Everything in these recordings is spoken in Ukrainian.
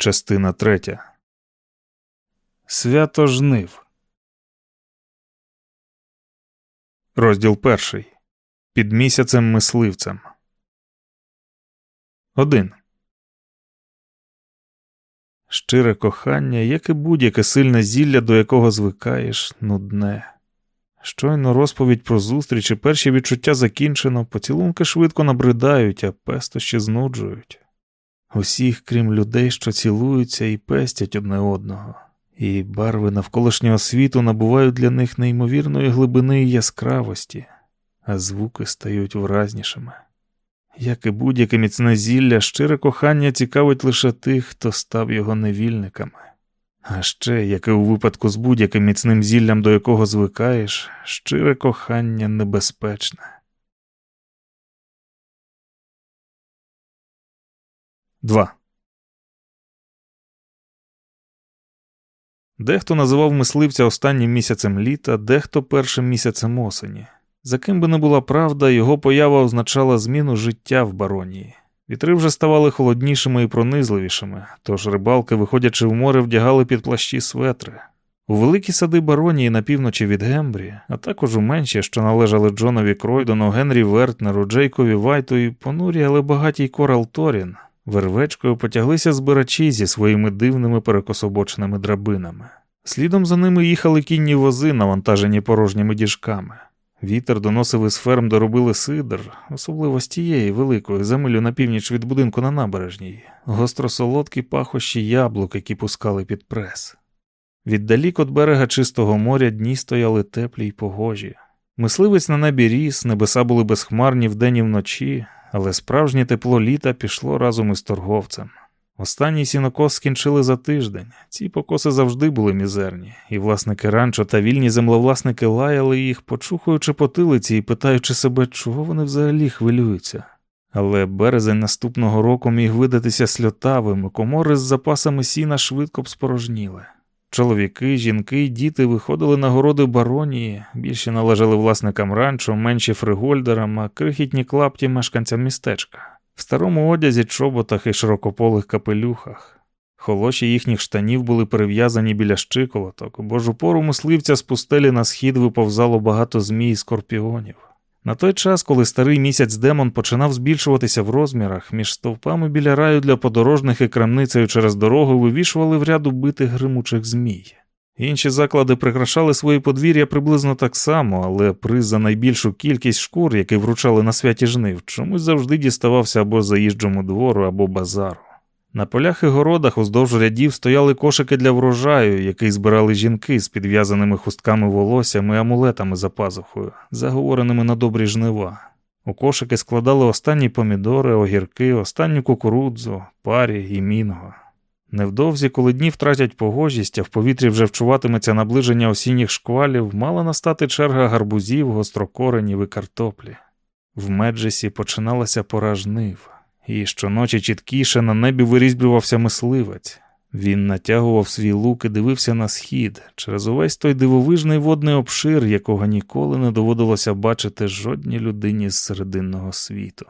Частина третя. Свято жнив. Розділ перший. Під місяцем мисливцем. Один. Щире кохання, як і будь-яке сильне зілля, до якого звикаєш, нудне. Щойно розповідь про зустріч і перші відчуття закінчено, поцілунки швидко набридають, а пестощі знуджують. Усіх, крім людей, що цілуються і пестять одне одного, і барви навколишнього світу набувають для них неймовірної глибини і яскравості, а звуки стають вразнішими. Як і будь-яке міцне зілля, щире кохання цікавить лише тих, хто став його невільниками. А ще, як і у випадку з будь-яким міцним зіллям, до якого звикаєш, щире кохання небезпечне. 2. Дехто називав мисливця останнім місяцем літа, дехто першим місяцем осені. За ким би не була правда, його поява означала зміну життя в баронії. Вітри вже ставали холоднішими і пронизливішими, тож рибалки, виходячи в море, вдягали під плащі светри. У великі сади баронії на півночі від Гембрі, а також у менші, що належали Джонові Кройдону, Генрі Вертнеру, Джейкові Вайту і понурі, але багатій Корал Торін, вервечкою потяглися збирачі зі своїми дивними перекособочними драбинами. Слідом за ними їхали кінні вози, навантажені порожніми діжками. Вітер доносив із ферм, де робили сидр, особливо з тієї великої, за милю на північ від будинку на набережній, гостросолодкі пахощі яблук, які пускали під прес. Віддалік від берега чистого моря дні стояли теплі й погожі. Мисливець на небі ріс, небеса були безхмарні вдень і вночі, але справжнє тепло літа пішло разом із торговцем. Останній сінокос скінчили за тиждень. Ці покоси завжди були мізерні, і власники ранчо та вільні землевласники лаяли їх, почухуючи потилиці і питаючи себе, чого вони взагалі хвилюються. Але березень наступного року міг видатися сльотавим, комори з запасами сіна швидко б спорожніли. Чоловіки, жінки діти виходили на городи баронії, більше належали власникам ранчо, менші фригольдерам, а крихітні клапті мешканцям містечка в старому одязі, чоботах і широкополих капелюхах. Холоші їхніх штанів були перев'язані біля щиколоток, бо ж у пору мисливця з пустелі на схід виповзало багато змій і скорпіонів. На той час, коли старий місяць демон починав збільшуватися в розмірах, між стовпами біля раю для подорожних і крамницею через дорогу вивішували в ряду битих гримучих змій. Інші заклади прикрашали свої подвір'я приблизно так само, але приз за найбільшу кількість шкур, які вручали на святі жнив, чомусь завжди діставався або заїжджому двору, або базару. На полях і городах уздовж рядів стояли кошики для врожаю, який збирали жінки з підв'язаними хустками волоссями і амулетами за пазухою, заговореними на добрі жнива. У кошики складали останні помідори, огірки, останню кукурудзу, парі і мінго. Невдовзі, коли дні втратять погожість, а в повітрі вже вчуватиметься наближення осінніх шквалів, мала настати черга гарбузів, гострокоренів і картоплі. В Меджесі починалася пора жнив, і щоночі чіткіше на небі вирізблювався мисливець. Він натягував свій лук і дивився на схід через увесь той дивовижний водний обшир, якого ніколи не доводилося бачити жодній людині з серединного світу.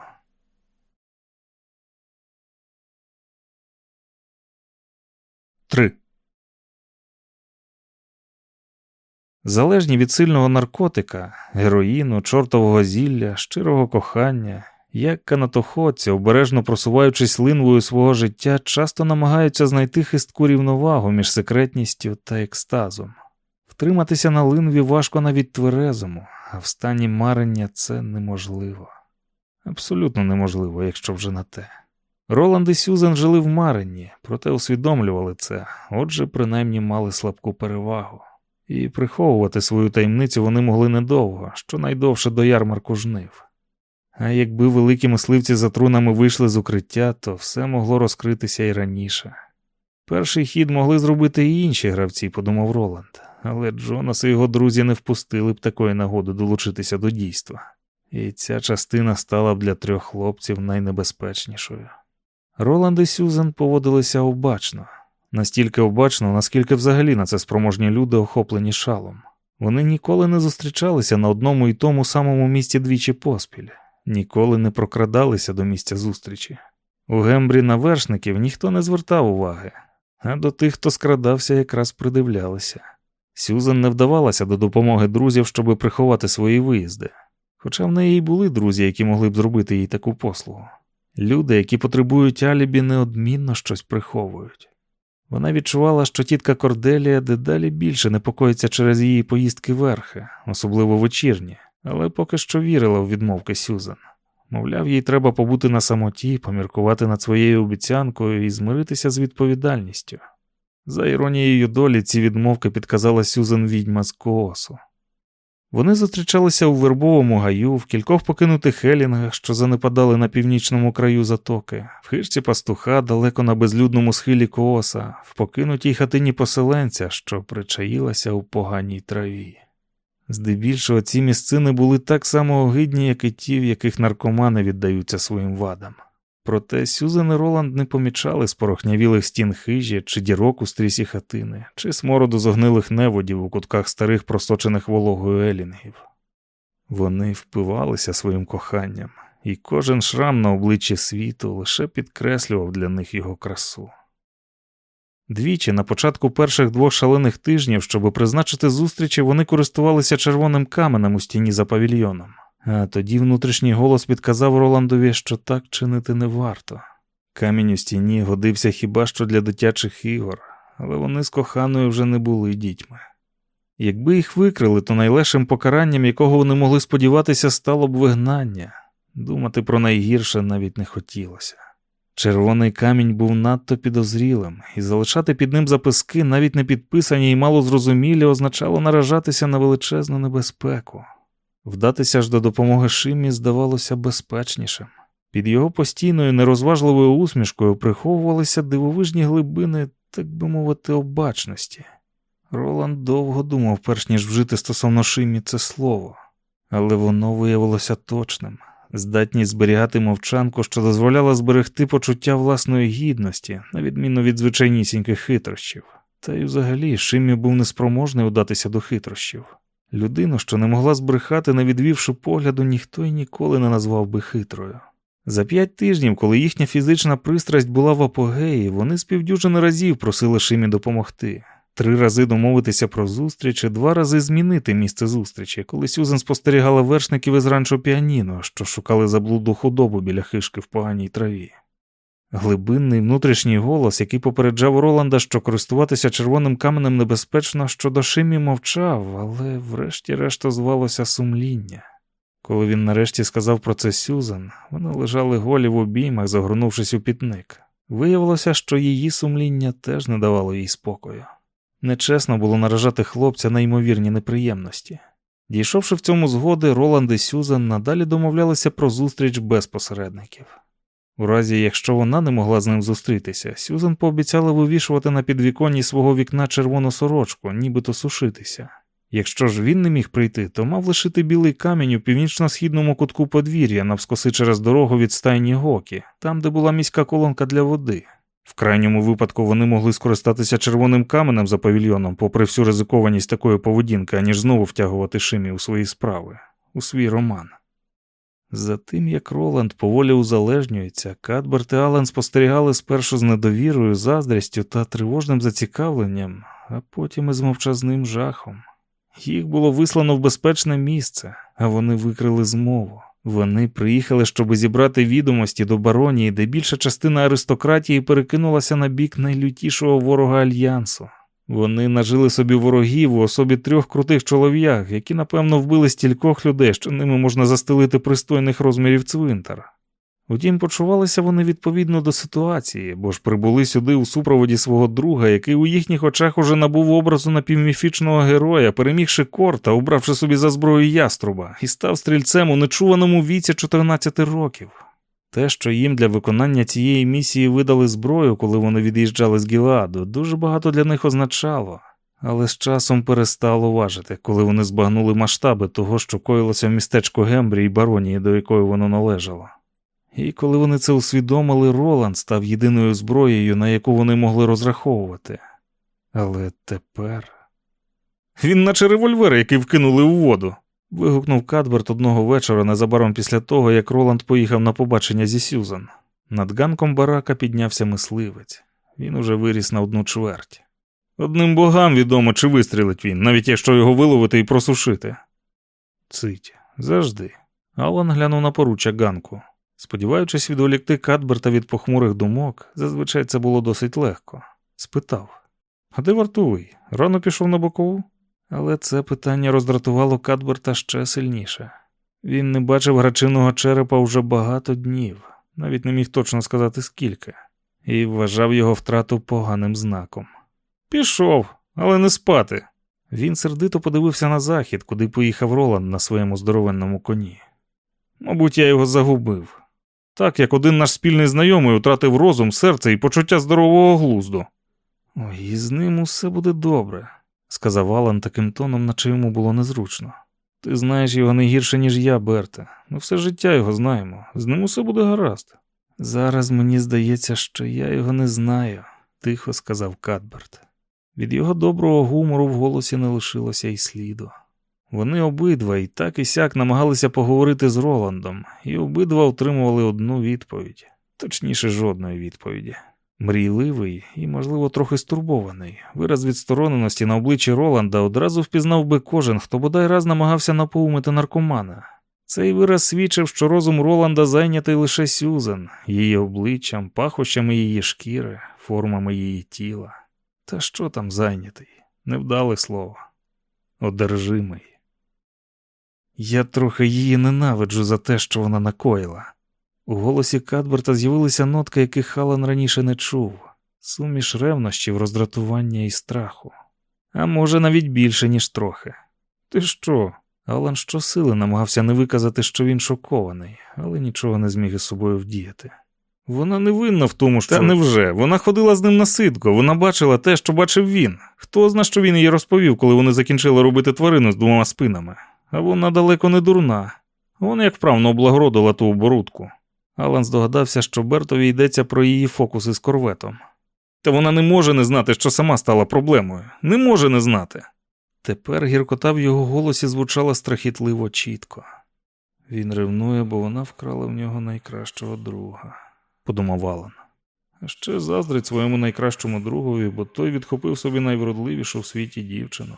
3. Залежні від сильного наркотика, героїну, чортового зілля, щирого кохання, як канатоходці, обережно просуваючись линвою свого життя, часто намагаються знайти хистку рівновагу між секретністю та екстазом. Втриматися на линві важко навіть тверезому, а в стані марення це неможливо. Абсолютно неможливо, якщо вже на те. Роланд і Сюзен жили в Маренні, проте усвідомлювали це, отже, принаймні мали слабку перевагу. І приховувати свою таємницю вони могли недовго, щонайдовше до ярмарку жнив. А якби великі мисливці за трунами вийшли з укриття, то все могло розкритися і раніше. Перший хід могли зробити і інші гравці, подумав Роланд, але Джонас і його друзі не впустили б такої нагоди долучитися до дійства, і ця частина стала б для трьох хлопців найнебезпечнішою. Роланд і Сюзан поводилися обачно, настільки обачно, наскільки взагалі на це спроможні люди охоплені шалом. Вони ніколи не зустрічалися на одному і тому самому місці двічі поспіль, ніколи не прокрадалися до місця зустрічі. У гембрі на вершників ніхто не звертав уваги, а до тих, хто скрадався, якраз придивлялися. Сюзан не вдавалася до допомоги друзів, щоб приховати свої виїзди, хоча в неї й були друзі, які могли б зробити їй таку послугу. Люди, які потребують алібі, неодмінно щось приховують. Вона відчувала, що тітка Корделія дедалі більше непокоїться через її поїздки верхи, особливо вечірні, але поки що вірила в відмовки Сюзан. Мовляв, їй треба побути на самоті, поміркувати над своєю обіцянкою і змиритися з відповідальністю. За іронією долі, ці відмовки підказала Сюзан відьма з коосу. Вони зустрічалися у вербовому гаю, в кількох покинутих хелінгах, що занепадали на північному краю затоки, в хижці пастуха далеко на безлюдному схилі кооса, в покинутій хатині поселенця, що причаїлася у поганій траві. Здебільшого ці місцини були так само огидні, як і ті, в яких наркомани віддаються своїм вадам. Проте Сюзан і Роланд не помічали спорохнявілих стін хижі чи дірок у стрісі хатини, чи смороду зогнилих неводів у кутках старих просочених вологою елінгів. Вони впивалися своїм коханням, і кожен шрам на обличчі світу лише підкреслював для них його красу. Двічі на початку перших двох шалених тижнів, щоб призначити зустрічі, вони користувалися червоним каменем у стіні за павільйоном. А тоді внутрішній голос підказав Роландові, що так чинити не варто. Камінь у стіні годився хіба що для дитячих ігор, але вони з коханою вже не були дітьми. Якби їх викрили, то найлегшим покаранням, якого вони могли сподіватися, стало б вигнання. Думати про найгірше навіть не хотілося. Червоний камінь був надто підозрілим, і залишати під ним записки, навіть не підписані і мало зрозумілі, означало наражатися на величезну небезпеку. Вдатися ж до допомоги Шимі здавалося безпечнішим. Під його постійною нерозважливою усмішкою приховувалися дивовижні глибини, так би мовити, обачності. Роланд довго думав, перш ніж вжити стосовно Шимі це слово, але воно виявилося точним. Здатність зберігати мовчанку, що дозволяла зберегти почуття власної гідності, на відміну від звичайнісіньких хитрощів. Та й взагалі Шимі був неспроможний удатися до хитрощів. Людину, що не могла збрехати, не відвівши погляду, ніхто й ніколи не назвав би хитрою. За п'ять тижнів, коли їхня фізична пристрасть була в апогеї, вони з півдюжини разів просили Шимі допомогти. Три рази домовитися про зустріч і два рази змінити місце зустрічі, коли Сюзен спостерігала вершників із ранчо піаніно, що шукали заблуду худобу біля хишки в поганій траві. Глибинний внутрішній голос, який попереджав Роланда, що користуватися червоним каменем небезпечно, щодо Шимі мовчав, але врешті-решт звалося сумління. Коли він нарешті сказав про це Сюзан, вони лежали голі в обіймах, загорнувшись у пітник. Виявилося, що її сумління теж не давало їй спокою. Нечесно було наражати хлопця на ймовірні неприємності. Дійшовши в цьому згоди, Роланд і Сюзан надалі домовлялися про зустріч без посередників. У разі, якщо вона не могла з ним зустрітися, Сюзан пообіцяла вивішувати на підвіконні свого вікна червону сорочку, нібито сушитися. Якщо ж він не міг прийти, то мав лишити білий камінь у північно-східному кутку подвір'я, навскоси через дорогу від стайні Гокі, там, де була міська колонка для води. В крайньому випадку вони могли скористатися червоним каменем за павільйоном, попри всю ризикованість такої поведінки, аніж знову втягувати Шимі у свої справи, у свій роман. За тим, як Роланд поволі узалежнюється, Кадберт і Аллен спостерігали спершу з недовірою, заздрістю та тривожним зацікавленням, а потім із мовчазним жахом. Їх було вислано в безпечне місце, а вони викрили змову. Вони приїхали, щоб зібрати відомості до баронії, де більша частина аристократії перекинулася на бік найлютішого ворога альянсу. Вони нажили собі ворогів у особі трьох крутих чолов'як, які, напевно, вбили стількох людей, що ними можна застелити пристойних розмірів цвинтар. Утім, почувалися вони відповідно до ситуації, бо ж прибули сюди у супроводі свого друга, який у їхніх очах уже набув образу напівміфічного героя, перемігши корта, убравши собі за зброю яструба, і став стрільцем у нечуваному віці 14 років. Те, що їм для виконання цієї місії видали зброю, коли вони від'їжджали з Гіладу, дуже багато для них означало, але з часом перестало важити, коли вони збагнули масштаби того, що коїлося в містечку Гембрі і баронії, до якої воно належало. І коли вони це усвідомили, Роланд став єдиною зброєю, на яку вони могли розраховувати. Але тепер. Він, наче револьвер, який вкинули у воду. вигукнув Кадберт одного вечора незабаром після того, як Роланд поїхав на побачення зі Сюзан. Над ганком барака піднявся мисливець. Він уже виріс на одну чверть. Одним богам відомо, чи вистрілить він, навіть якщо його виловити і просушити. Цить, завжди. Алан глянув на поруччя ганку. Сподіваючись відволікти Кадберта від похмурих думок, зазвичай це було досить легко. Спитав: А де вартовий? Рано пішов на бокову? Але це питання роздратувало Кадберта ще сильніше. Він не бачив грачиного черепа вже багато днів, навіть не міг точно сказати скільки, і вважав його втрату поганим знаком. Пішов, але не спати. Він сердито подивився на захід, куди поїхав Роланд на своєму здоровенному коні. Мабуть, я його загубив. Так як один наш спільний знайомий втратив розум, серце і почуття здорового глузду. Ой, і з ним усе буде добре, сказав Алан таким тоном, наче йому було незручно. Ти знаєш його не гірше, ніж я, Берте. Ми все життя його знаємо. З ним усе буде гаразд. Зараз мені здається, що я його не знаю, тихо сказав Кадберт. Від його доброго гумору в голосі не лишилося й сліду. Вони обидва і так і сяк намагалися поговорити з Роландом, і обидва отримували одну відповідь, точніше, жодної відповіді. Мрійливий і, можливо, трохи стурбований. Вираз відстороненості на обличчі Роланда одразу впізнав би кожен, хто бодай раз намагався напоумити наркомана. Цей вираз свідчив, що розум Роланда зайнятий лише Сюзан, її обличчям, пахощами її шкіри, формами її тіла. Та що там зайнятий? Невдале слово. Одержимий. Я трохи її ненавиджу за те, що вона накоїла. У голосі Кадберта з'явилися нотки, яких Халан раніше не чув, суміш ревнощів, роздратування і страху. А може, навіть більше, ніж трохи. Ти що? Алан щосили намагався не виказати, що він шокований, але нічого не зміг із собою вдіяти. Вона не винна в тому, що Та невже. Вона ходила з ним на ситко, вона бачила те, що бачив він. Хто зна, що він їй розповів, коли вони закінчили робити тварину з двома спинами, а вона далеко не дурна. Вона як вправно облагородила ту оборудку. Алан здогадався, що Бертові йдеться про її фокуси з корветом. Та вона не може не знати, що сама стала проблемою, не може не знати. Тепер гіркота в його голосі звучала страхітливо чітко. Він ревнує, бо вона вкрала в нього найкращого друга, подумав Алан. А ще заздрить своєму найкращому другові, бо той відхопив собі найвродливішу в світі дівчину.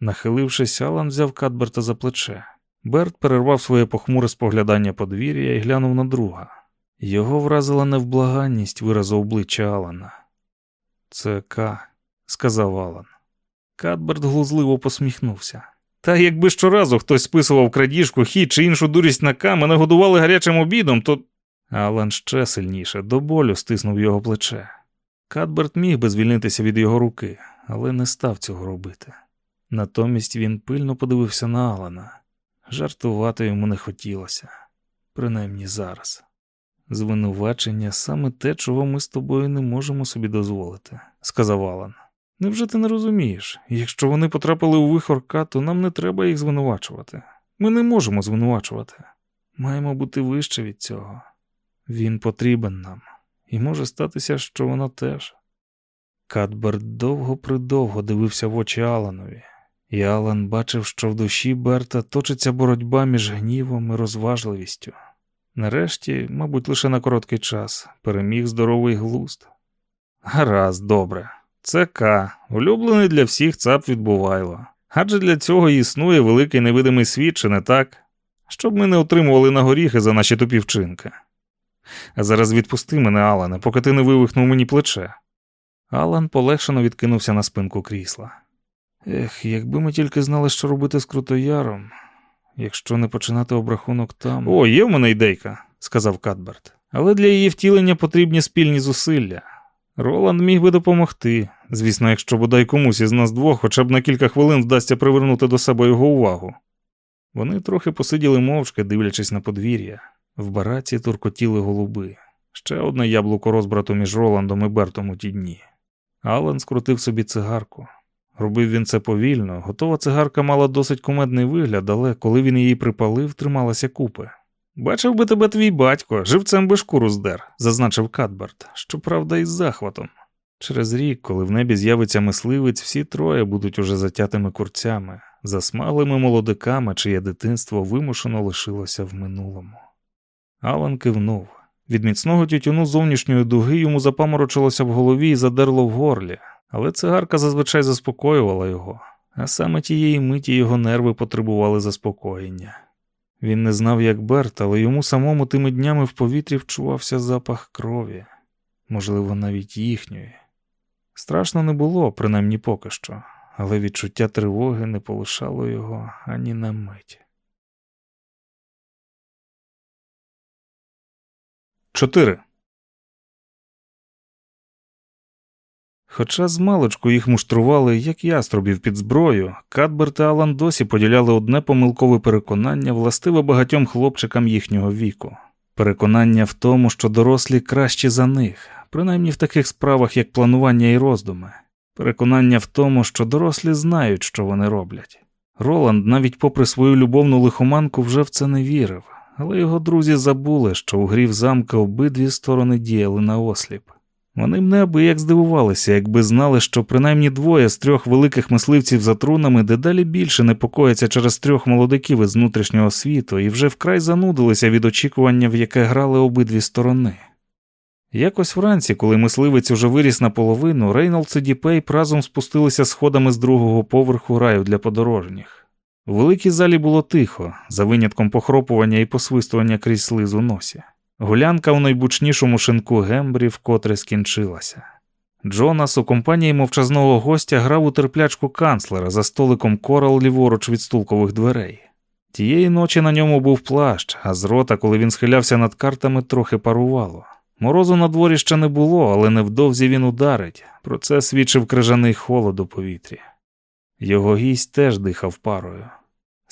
Нахилившись, Алан взяв Кадберта за плече. Берт перервав своє похмуре споглядання подвір'я і глянув на друга. Його вразила невблаганність виразу обличчя Алана. Це К, сказав Алан. Кадберт глузливо посміхнувся. Та якби щоразу хтось списував крадіжку, хід чи іншу дурість на К, мене годували гарячим обідом, то. Алан ще сильніше до болю стиснув його плече. Кадберт міг би звільнитися від його руки, але не став цього робити. Натомість він пильно подивився на Алана. Жартувати йому не хотілося, принаймні зараз. Звинувачення саме те, чого ми з тобою не можемо собі дозволити, сказав Алан. Невже ти не розумієш? Якщо вони потрапили у вихорка, то нам не треба їх звинувачувати. Ми не можемо звинувачувати. Маємо бути вище від цього. Він потрібен нам, і може статися, що вона теж. Кадберт довго придовго дивився в очі Аланові, і Алан бачив, що в душі Берта точиться боротьба між гнівом і розважливістю. Нарешті, мабуть, лише на короткий час переміг здоровий глузд. Гаразд, добре. Це К, улюблений для всіх цап відбувайло. Адже для цього існує великий невидимий світ, чи не так? Щоб ми не отримували на горіхи за наші тупі вчинки. А зараз відпусти мене, Алане, поки ти не вивихнув мені плече. Алан полегшено відкинувся на спинку крісла. Ех, якби ми тільки знали, що робити з Крутояром, якщо не починати обрахунок там. О, є в мене ідейка, сказав Кадберт. Але для її втілення потрібні спільні зусилля. Роланд міг би допомогти, звісно, якщо бодай комусь із нас двох хоча б на кілька хвилин вдасться привернути до себе його увагу. Вони трохи посиділи мовчки, дивлячись на подвір'я. В бараці туркотіли голуби. Ще одне яблуко розбрату між Роландом і Бертом у ті дні. Алан скрутив собі цигарку. Робив він це повільно, готова цигарка мала досить кумедний вигляд, але коли він її припалив, трималася купи. Бачив би тебе твій батько, живцем би шкуру здер, зазначив Кадберт, щоправда, із захватом. Через рік, коли в небі з'явиться мисливець, всі троє будуть уже затятими курцями, засмаглими молодиками, чиє дитинство вимушено лишилося в минулому. Алан кивнув. Від міцного тютюну зовнішньої дуги йому запаморочилося в голові і задерло в горлі, але цигарка зазвичай заспокоювала його, а саме тієї миті його нерви потребували заспокоєння. Він не знав, як Берт, але йому самому тими днями в повітрі вчувався запах крові, можливо, навіть їхньої. Страшно не було, принаймні поки що, але відчуття тривоги не полишало його ані на мить. 4. Хоча з маличку їх муштрували, як яструбів під зброю, Кадбер та Алан досі поділяли одне помилкове переконання, властиве багатьом хлопчикам їхнього віку. Переконання в тому, що дорослі кращі за них, принаймні в таких справах, як планування і роздуми. Переконання в тому, що дорослі знають, що вони роблять. Роланд, навіть попри свою любовну лихоманку, вже в це не вірив, але його друзі забули, що у грі в замки обидві сторони діяли наосліп. Вони б неабияк здивувалися, якби знали, що принаймні двоє з трьох великих мисливців за трунами дедалі більше непокояться через трьох молодиків із внутрішнього світу і вже вкрай занудилися від очікування, в яке грали обидві сторони. Якось вранці, коли Мисливець уже виріс наполовину, Рейнолдс і Діпейп разом спустилися сходами з другого поверху Раю для подорожніх. У великій залі було тихо, за винятком похропування і посвистування крізь слиз у носі. Гулянка у найбучнішому шинку Гембрі вкотре скінчилася. Джонас у компанії мовчазного гостя грав у терплячку канцлера за столиком корал ліворуч від стулкових дверей. Тієї ночі на ньому був плащ, а з рота, коли він схилявся над картами, трохи парувало. Морозу на дворі ще не було, але невдовзі він ударить. Про це свідчив крижаний холод у повітрі. Його гість теж дихав парою.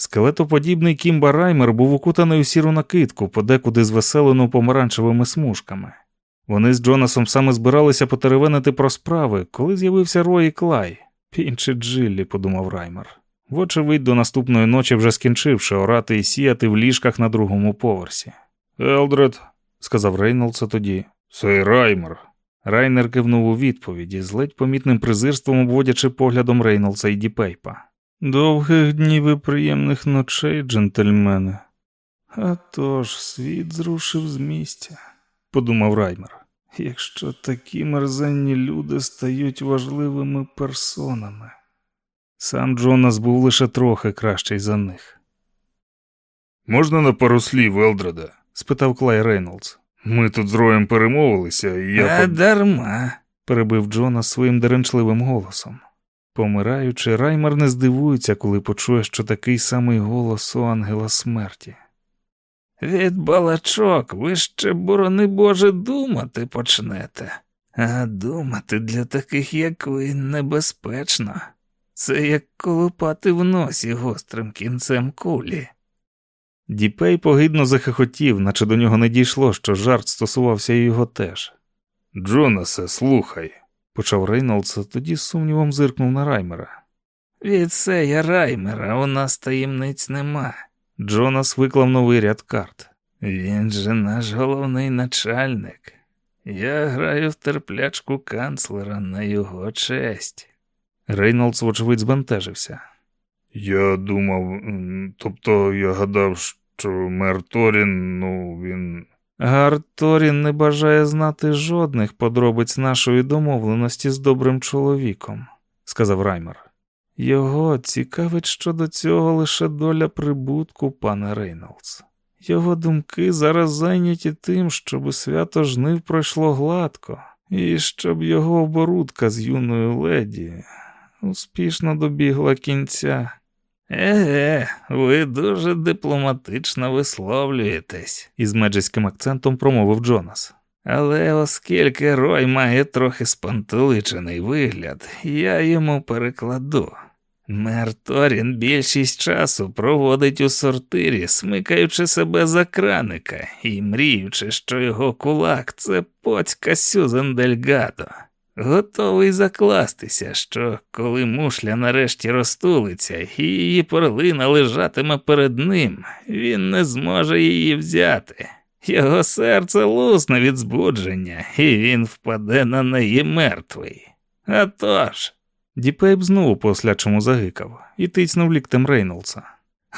Скелетоподібний Кімба Раймер був укутаний у сіру накидку, подекуди звеселену помаранчевими смужками. Вони з Джонасом саме збиралися потеревенити про справи, коли з'явився Рой і Клай. Хлопчики Джиллі, подумав Раймер. Вочевидь, до наступної ночі вже скінчивши орати і сіяти в ліжках на другому поверсі. Елдред, сказав Рейнолдса тоді, «Сей Раймер. Раймер кивнув у відповідь, з ледь помітним презирством обводячи поглядом Рейнолдса і Діпейпа. Довгих днів і приємних ночей, джентльмени. Атож, світ зрушив з місця, подумав Раймер. Якщо такі мерзенні люди стають важливими персонами. Сам Джонас був лише трохи кращий за них. Можна на пару слів, Елдреде? спитав Клай Рейнолдс. Ми тут з роєм перемовилися, і я. А дарма, перебив Джонас своїм деренчливим голосом. Помираючи, Раймер не здивується, коли почує, що такий самий голос у ангела смерті. Від балачок ви ще, борони Боже, думати почнете, а думати для таких, як ви, небезпечно. Це як колопати в носі гострим кінцем кулі. Діпейп огидно захихотів, наче до нього не дійшло, що жарт стосувався і його теж. Джонасе, слухай, почав Рейнолдс, тоді з сумнівом зиркнув на Раймера. Від сея Раймера у нас таємниць нема. Джонас виклав новий ряд карт. Він же наш головний начальник. Я граю в терплячку канцлера на його честь. Рейнолдс, вочевидь, збентежився. Я думав, тобто я гадав, що мер Торін, ну, він. Гар Торін не бажає знати жодних подробиць нашої домовленості з добрим чоловіком, сказав Раймер. Його цікавить щодо цього лише доля прибутку, пане Рейнолдс. Його думки зараз зайняті тим, щоб свято жнив пройшло гладко, і щоб його оборудка з юною леді успішно добігла кінця. Еге, ви дуже дипломатично висловлюєтесь, із меджиським акцентом промовив Джонас. Але оскільки Рой має трохи спантеличений вигляд, я йому перекладу. Мер Торін більшість часу проводить у сортирі, смикаючи себе за краника і мріючи, що його кулак це поцька Сюзен Дельгадо. Готовий закластися, що коли мушля нарешті розтулиться і її перлина лежатиме перед ним, він не зможе її взяти. Його серце лусне від збудження, і він впаде на неї мертвий. Атож... Діпейп знову по ослячому загикав і тицнув ліктем Рейнолдса.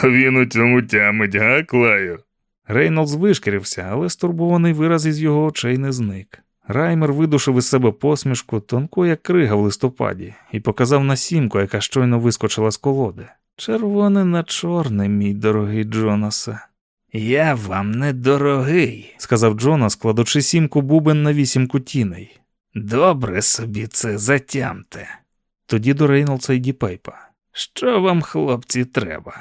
Він у цьому тямить, га, Клаю? Рейнолдс вишкірився, але стурбований вираз із його очей не зник. Раймер видушив із себе посмішку, тонку, як крига в листопаді, і показав на сімку, яка щойно вискочила з колоди. Червоне на чорне, мій дорогий Джонасе, Я вам не дорогий. сказав Джонас, кладучи сімку бубен на вісімку тіней. Добре собі це затямте. Тоді до Рейнолдса й Діпейпа. Що вам, хлопці, треба?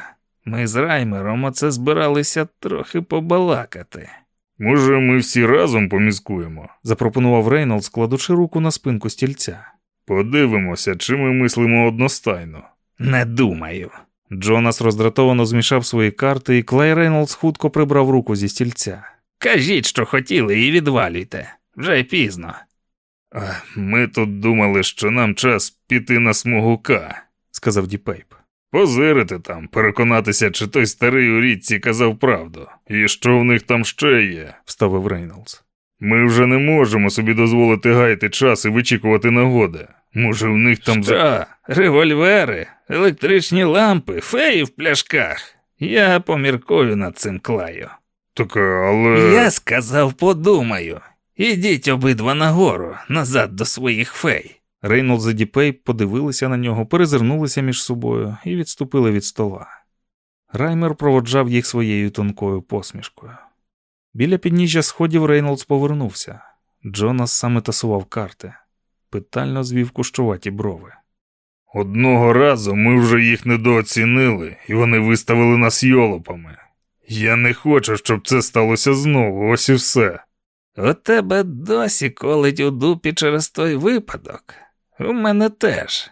Ми з Раймером оце збиралися трохи побалакати. Може, ми всі разом помізкуємо? запропонував Рейнолдс, кладучи руку на спинку стільця. Подивимося, чи ми мислимо одностайно. Не думаю. Джонас роздратовано змішав свої карти, і Клей Рейнолдс хутко прибрав руку зі стільця. Кажіть, що хотіли, і відвалюйте. Вже пізно. Ми тут думали, що нам час піти на смугу К. сказав Діпейп. Позирити там, переконатися, чи той старий у річці казав правду, і що в них там ще є. вставив Рейнолдс. Ми вже не можемо собі дозволити гаяти час і вичікувати нагоди. Може, в них там Що? Револьвери, електричні лампи, феї в пляшках. Я поміркую над цим Клаю. Так, але. Я сказав, подумаю. Ідіть обидва нагору, назад до своїх фей. Рейнолдс і Діпейп подивилися на нього, перезирнулися між собою і відступили від стола. Раймер проводжав їх своєю тонкою посмішкою. Біля підніжжя сходів Рейнолдс повернувся. Джонас саме тасував карти, питально звів кущуваті брови. Одного разу ми вже їх недооцінили, і вони виставили нас йолопами. Я не хочу, щоб це сталося знову, ось і все. У тебе досі колить у дупі через той випадок. У мене теж.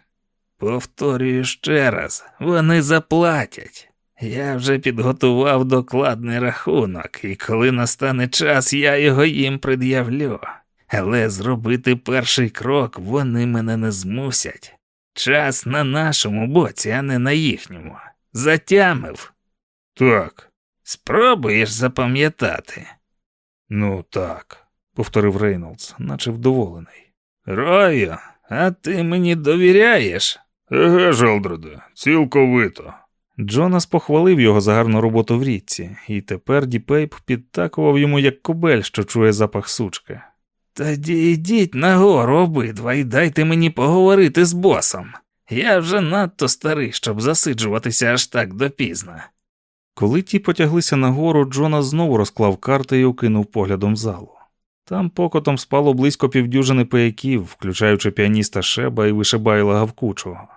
Повторюю ще раз, вони заплатять. Я вже підготував докладний рахунок, і коли настане час, я його їм пред'явлю. Але зробити перший крок вони мене не змусять. Час на нашому боці, а не на їхньому. Затямив. Так, Спробуєш запам'ятати. ну так. повторив Рейнолдс, наче вдоволений. Рою, а ти мені довіряєш? Еге, Елдреде, цілковито. Джонас похвалив його за гарну роботу в річці, і тепер Діпейп підтакував йому як кобель, що чує запах сучки. Тоді йдіть нагору обидва і дайте мені поговорити з босом. Я вже надто старий, щоб засиджуватися аж так допізно. Коли ті потяглися нагору, Джонас знову розклав карти і окинув поглядом залу. Там покотом спало близько півдюжини пияків, включаючи піаніста Шеба і вишибайла Гавкучого.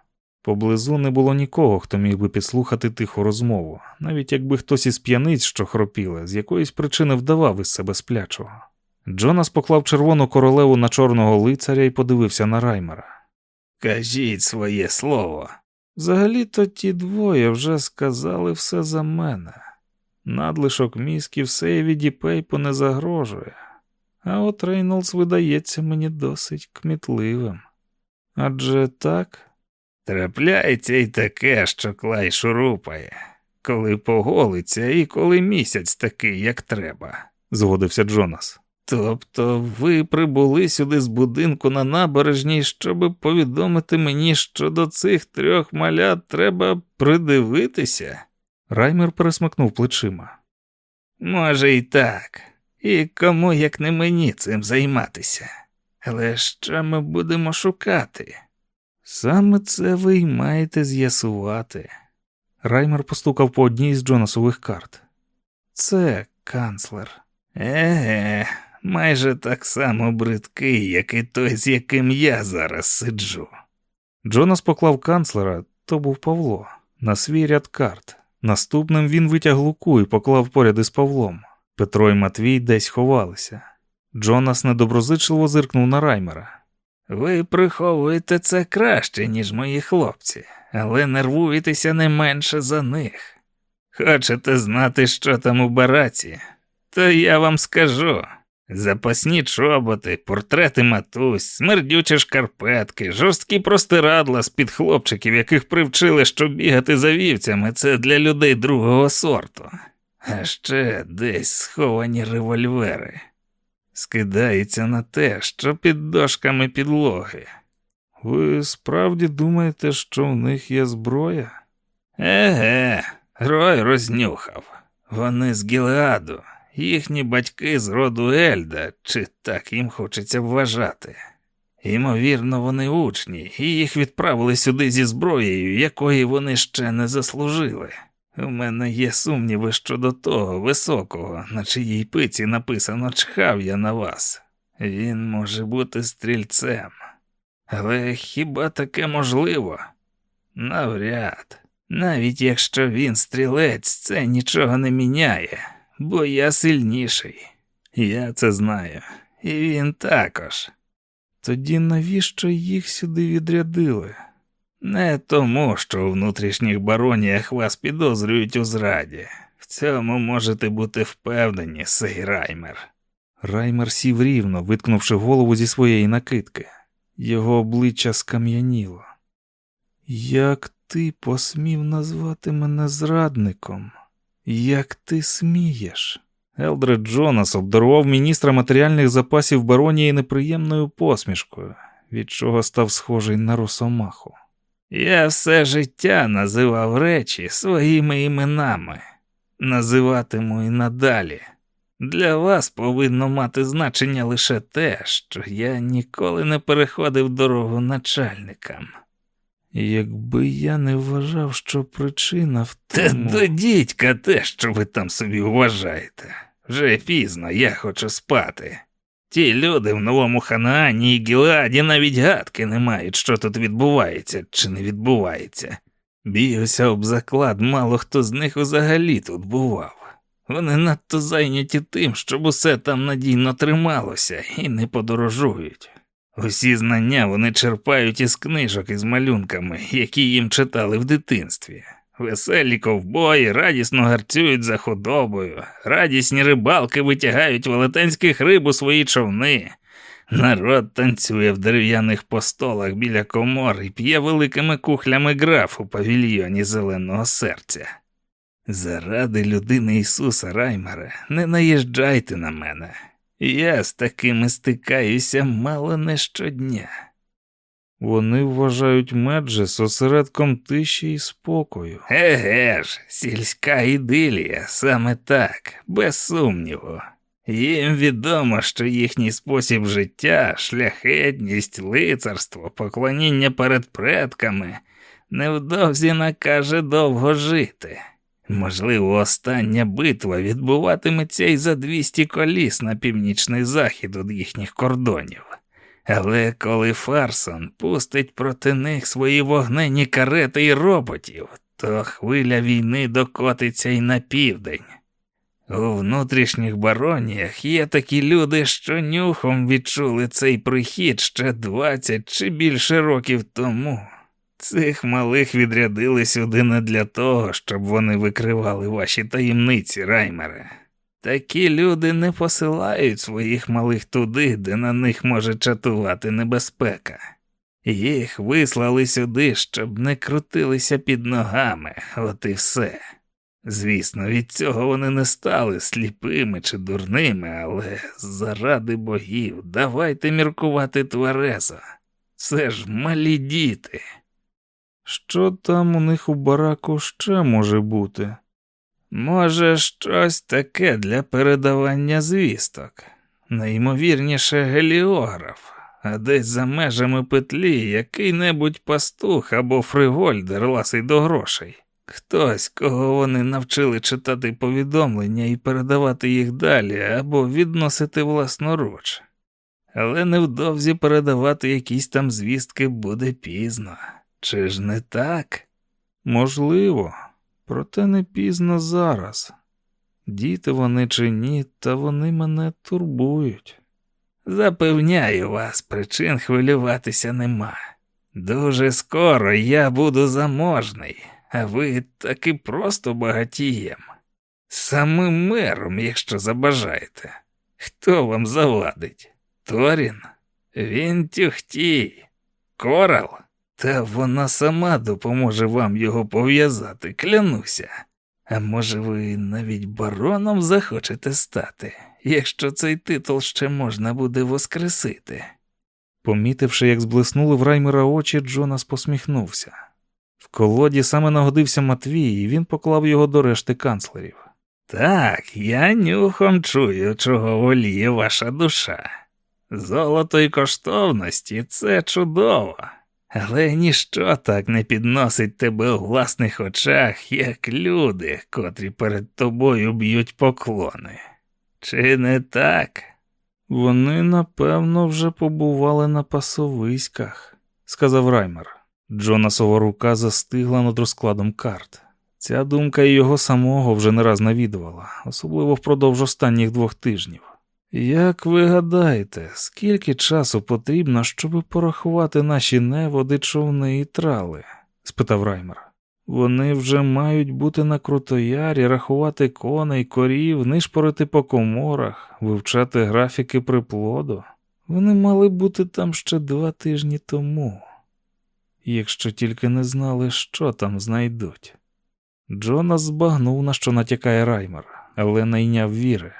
Поблизу не було нікого, хто міг би підслухати тиху розмову, навіть якби хтось із п'яниць, що хропіли, з якоїсь причини вдавав із себе сплячого. Джонас поклав червону королеву на чорного лицаря і подивився на Раймера. Кажіть своє слово. Взагалі-то ті двоє вже сказали все за мене. Надлишок мізків сеєві Діпейпу не загрожує, а от Рейнолдс видається мені досить кмітливим. Адже так, Трапляється й таке, що клай шурупає, коли поголиться і коли місяць такий, як треба. згодився Джонас. Тобто ви прибули сюди з будинку на набережній, щоб повідомити мені, що до цих трьох малят треба придивитися? Раймер пересмикнув плечима. Може, і так. І кому, як не мені, цим займатися. Але що ми будемо шукати? Саме це ви й маєте з'ясувати. Раймер постукав по одній з Джонасових карт. Це канцлер. Еге, майже так само бридкий, як і той, з яким я зараз сиджу. Джонас поклав канцлера, то був Павло, на свій ряд карт. Наступним він витяг луку і поклав поряд із Павлом. Петро і Матвій десь ховалися. Джонас недоброзичливо зиркнув на Раймера. Ви приховуєте це краще, ніж мої хлопці, але нервуєтеся не менше за них. Хочете знати, що там у бараці? То я вам скажу. Запасні чоботи, портрети матусь, смердючі шкарпетки, жорсткі простирадла з-під хлопчиків, яких привчили, що бігати за вівцями це для людей другого сорту. А ще десь сховані револьвери. Скидається на те, що під дошками підлоги. Ви справді думаєте, що в них є зброя? Еге, Рой рознюхав. Вони з Гілеаду, їхні батьки з роду Ельда, чи так їм хочеться вважати. Ймовірно, вони учні, і їх відправили сюди зі зброєю, якої вони ще не заслужили. У мене є сумніви щодо того високого, на чиїй пиці написано чхав я на вас. Він може бути стрільцем. Але хіба таке можливо? Навряд. Навіть якщо він стрілець, це нічого не міняє, бо я сильніший. Я це знаю. І він також. Тоді навіщо їх сюди відрядили? Не тому, що у внутрішніх бароніях вас підозрюють у зраді. В цьому можете бути впевнені, сей Раймер. Раймер сів рівно, виткнувши голову зі своєї накидки. Його обличчя скам'яніло. Як ти посмів назвати мене зрадником? Як ти смієш? Елдред Джонас обдарував міністра матеріальних запасів баронії неприємною посмішкою, від чого став схожий на росомаху. Я все життя називав речі своїми іменами, називатиму і надалі. Для вас повинно мати значення лише те, що я ніколи не переходив дорогу начальникам. Якби я не вважав, що причина в Та тому... до дідька те, що ви там собі вважаєте. Вже пізно, я хочу спати. Ті люди в новому Ханаані і Гіладі навіть гадки не мають, що тут відбувається чи не відбувається. Б'юся об заклад, мало хто з них взагалі тут бував. Вони надто зайняті тим, щоб усе там надійно трималося, і не подорожують. Усі знання вони черпають із книжок із малюнками, які їм читали в дитинстві. Веселі ковбої радісно гарцюють за худобою, радісні рибалки витягають велетенських риб у свої човни. Народ танцює в дерев'яних постолах біля комор і п'є великими кухлями граф у павільйоні зеленого серця. Заради людини Ісуса Раймера, не наїжджайте на мене. Я з такими стикаюся мало не щодня. Вони вважають Меджес осередком тиші і спокою. Еге ж, сільська ідилія, саме так, без сумніву. Їм відомо, що їхній спосіб життя, шляхетність, лицарство, поклоніння перед предками невдовзі накаже довго жити. Можливо, остання битва відбуватиметься й за 200 коліс на північний захід від їхніх кордонів. Але коли Фарсон пустить проти них свої вогнені карети й роботів, то хвиля війни докотиться й на південь. У внутрішніх бароніях є такі люди, що нюхом відчули цей прихід ще 20 чи більше років тому. Цих малих відрядили сюди не для того, щоб вони викривали ваші таємниці, Раймере. Такі люди не посилають своїх малих туди, де на них може чатувати небезпека. Їх вислали сюди, щоб не крутилися під ногами, от і все. Звісно, від цього вони не стали сліпими чи дурними, але заради богів, давайте міркувати тверезо. Це ж малі діти. Що там у них у бараку ще може бути? Може, щось таке для передавання звісток. Найімовірніше геліограф, а десь за межами петлі який-небудь пастух або фривольдер ласий до грошей. Хтось, кого вони навчили читати повідомлення і передавати їх далі або відносити власноруч. Але невдовзі передавати якісь там звістки буде пізно. Чи ж не так? Можливо, проте не пізно зараз. Діти вони чи ні, та вони мене турбують. Запевняю вас, причин хвилюватися нема. Дуже скоро я буду заможний, а ви таки просто багатієм. Самим мером, якщо забажаєте. Хто вам завадить? Торін? Він тюхтій. Корал? Та вона сама допоможе вам його пов'язати, клянуся. А може, ви навіть бароном захочете стати, якщо цей титул ще можна буде воскресити. Помітивши, як зблиснули в раймера очі, Джонас посміхнувся. В колоді саме нагодився Матвій, і він поклав його до решти канцлерів. Так, я нюхом чую, чого воліє ваша душа. Золото й коштовності це чудово, але ніщо так не підносить тебе у власних очах, як люди, котрі перед тобою б'ють поклони. Чи не так? Вони, напевно, вже побували на пасовиськах, сказав Раймер. Джонасова рука застигла над розкладом карт. Ця думка і його самого вже не раз навідувала, особливо впродовж останніх двох тижнів. Як ви гадаєте, скільки часу потрібно, щоб порахувати наші неводи, човни і трали? спитав Раймер. Вони вже мають бути на крутоярі, рахувати коней, корів, нишпорити по коморах, вивчати графіки приплоду. Вони мали бути там ще два тижні тому, якщо тільки не знали, що там знайдуть. Джонас збагнув, на що натякає Раймер, але найняв віри.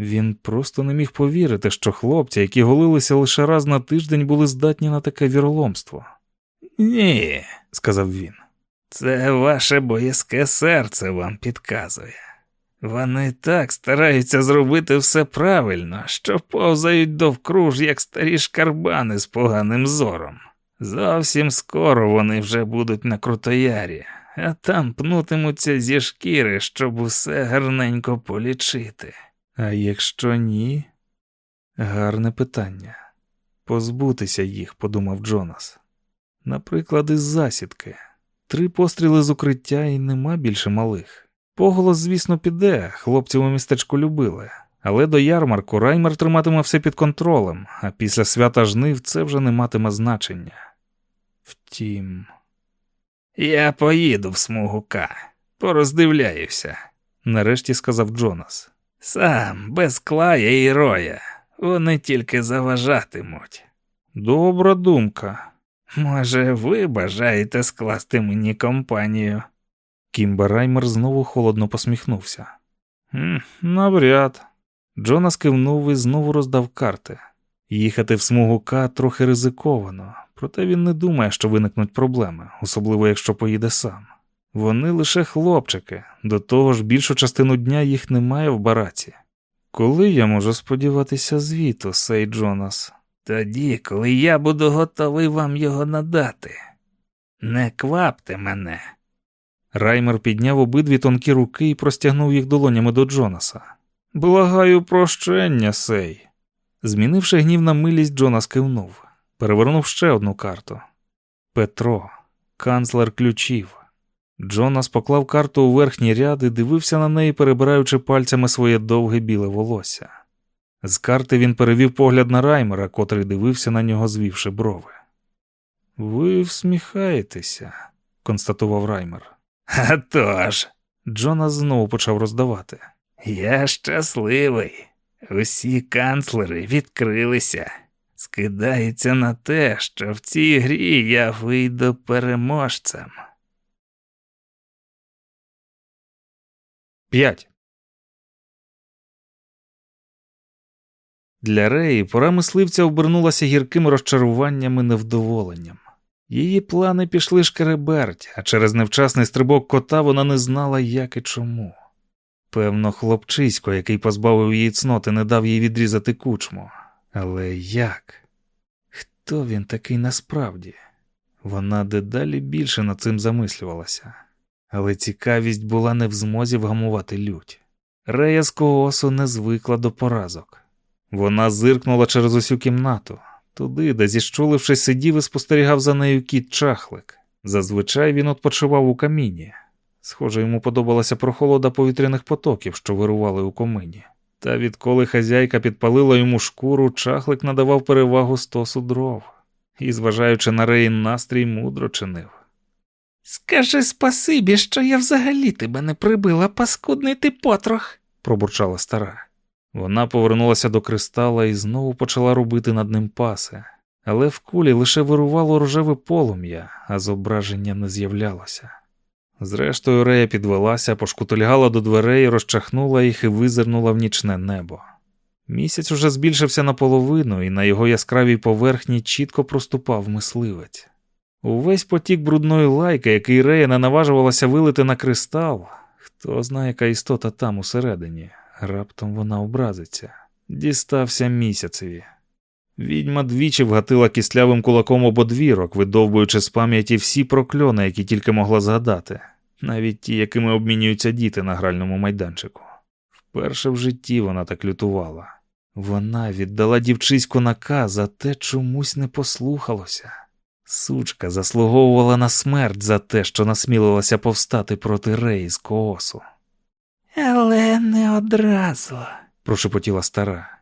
Він просто не міг повірити, що хлопці, які голилися лише раз на тиждень, були здатні на таке віроломство. Ні, сказав він. це ваше боязке серце вам підказує. Вони так стараються зробити все правильно, що повзають довкруж, як старі шкарбани з поганим зором. Зовсім скоро вони вже будуть на крутоярі, а там пнутимуться зі шкіри, щоб усе гарненько полічити. А якщо ні? Гарне питання. Позбутися їх, подумав Джонас. Наприклад, із засідки. Три постріли з укриття і нема більше малих. Поголос, звісно, піде, хлопців у містечку любили, але до ярмарку Раймер триматиме все під контролем, а після свята жнив це вже не матиме значення. Втім, Я поїду в смугу К, пороздивляюся, нарешті сказав Джонас. Сам, без клая і роя. Вони тільки заважатимуть. Добра думка. Може, ви бажаєте скласти мені компанію? Кімба Раймер знову холодно посміхнувся. Хм, Навряд. Джонас кивнув і знову роздав карти. Їхати в смугу К трохи ризиковано, проте він не думає, що виникнуть проблеми, особливо якщо поїде сам. Вони лише хлопчики, до того ж більшу частину дня їх немає в бараці. Коли я можу сподіватися звіту, сей Джонас? Тоді, коли я буду готовий вам його надати. Не квапте мене. Раймер підняв обидві тонкі руки і простягнув їх долонями до Джонаса. Благаю прощення, сей. Змінивши гнів на милість, Джонас кивнув, перевернув ще одну карту. Петро, канцлер ключів. Джонас поклав карту у верхній ряд і дивився на неї, перебираючи пальцями своє довге біле волосся. З карти він перевів погляд на Раймера, котрий дивився на нього, звівши брови. Ви всміхаєтеся, констатував Раймер. А тож, Джонас знову почав роздавати. я щасливий. Усі канцлери відкрилися. Скидається на те, що в цій грі я вийду переможцем. 5. Для Реї пора мисливця обернулася гірким розчаруванням і невдоволенням. Її плани пішли шкереберть, а через невчасний стрибок кота вона не знала, як і чому. Певно, хлопчисько, який позбавив її цноти, не дав їй відрізати кучму. Але як? Хто він такий насправді? Вона дедалі більше над цим замислювалася, але цікавість була не в змозі вгамувати лють. Рея з коосу не звикла до поразок. Вона зиркнула через усю кімнату, туди, де, зіщулившись, сидів і спостерігав за нею кіт чахлик. Зазвичай він відпочивав у каміні. Схоже, йому подобалася прохолода повітряних потоків, що вирували у комині. Та відколи хазяйка підпалила йому шкуру, чахлик надавав перевагу стосу дров і, зважаючи на Реїн настрій, мудро чинив. Скажи спасибі, що я взагалі тебе не прибила, паскудний ти потрох. пробурчала стара. Вона повернулася до кристала і знову почала робити над ним паси, але в кулі лише вирувало рожеве полум'я, а зображення не з'являлося. Зрештою, Рея підвелася, пошкутильгала до дверей, розчахнула їх і визирнула в нічне небо. Місяць уже збільшився наполовину, і на його яскравій поверхні чітко проступав мисливець. Увесь потік брудної лайки, який Рея не наважувалася вилити на кристал, Хто знає, яка істота там усередині, раптом вона образиться. Дістався місяцеві. Відьма двічі вгатила кислявим кулаком об одвірок, видовбуючи з пам'яті всі прокльони, які тільки могла згадати, навіть ті, якими обмінюються діти на гральному майданчику. Вперше в житті вона так лютувала. Вона віддала дівчиську наказ, а те чомусь не послухалося. Сучка заслуговувала на смерть за те, що насмілилася повстати проти Реї з коосу, Але не одразу. прошепотіла стара.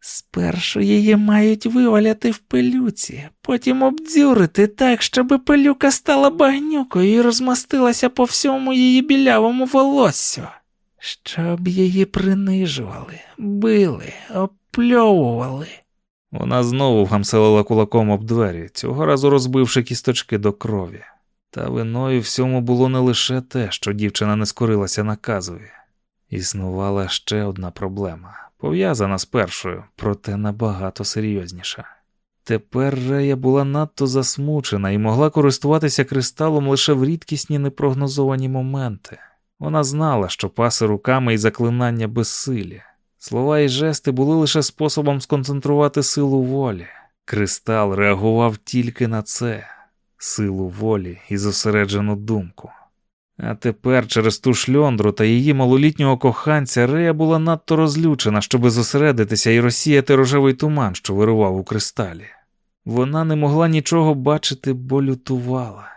Спершу її мають виваляти в пилюці, потім обдзюрити так, щоб пилюка стала багнюкою і розмастилася по всьому її білявому волоссю, щоб її принижували, били, опльовували. Вона знову вгамселила кулаком об двері, цього разу розбивши кісточки до крові. Та виною всьому було не лише те, що дівчина не скорилася наказові. Існувала ще одна проблема, пов'язана з першою, проте набагато серйозніша. Тепер Рея була надто засмучена і могла користуватися кристалом лише в рідкісні непрогнозовані моменти. Вона знала, що паси руками і заклинання безсилі. Слова і жести були лише способом сконцентрувати силу волі. Кристал реагував тільки на це силу волі і зосереджену думку. А тепер через ту шльондру та її малолітнього коханця Рея була надто розлючена, щоби зосередитися і розсіяти рожевий туман, що вирував у кристалі. Вона не могла нічого бачити, бо лютувала.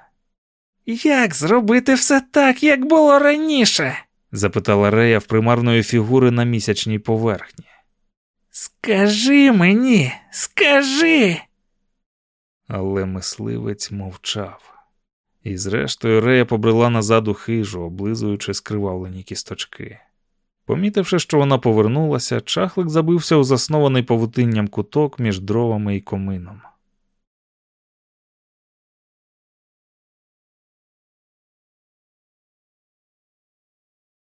Як зробити все так, як було раніше? Запитала Рея в примарної фігури на місячній поверхні. Скажи мені, скажи. Але мисливець мовчав. І зрештою Рея побрела назад у хижу, облизуючи скривавлені кісточки. Помітивши, що вона повернулася, чахлик забився у заснований павутинням куток між дровами і комином.